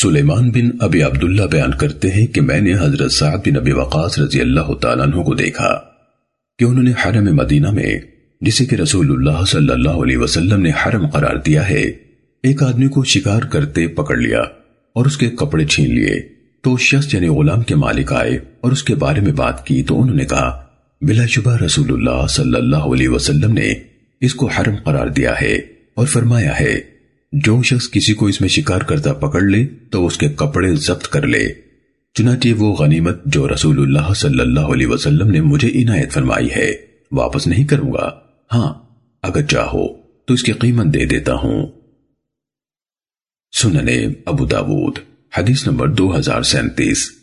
سلیمان بن ابی عبداللہ بیان کرتے ہیں کہ میں نے حضرت سعد بن ابی وقاص رضی اللہ تعالیٰ عنہ کو دیکھا کہ انہوں نے حرم مدینہ میں، جسے کہ رسول اللہ صلی اللہ علیہ وسلم نے حرم قرار دیا ہے، ایک آدمی کو شکار کرتے پکڑ لیا اور اس کے کپڑے چھین لیے۔ تو شخص یعنی غلام کے مالک آئے اور اس کے بارے میں بات کی تو انہوں نے کہا، بلا شبہ رسول اللہ صلی اللہ علیہ وسلم نے اس کو حرم قرار دیا ہے اور فرمایا ہے جو شخص کسی کو اس میں شکار کرتا پکڑ لے تو اس کے کپڑے ضبط کر لے۔ چنانچہ وہ غنیمت جو رسول اللہ صلی اللہ علیہ وسلم نے مجھے عنایت فرمائی ہے، واپس نہیں کروں گا۔ ہاں اگر چاہو تو اس کی قیمت دے دیتا ہوں۔ سننے ابو داود، حدیث نمبر دو ہزار سینتیس۔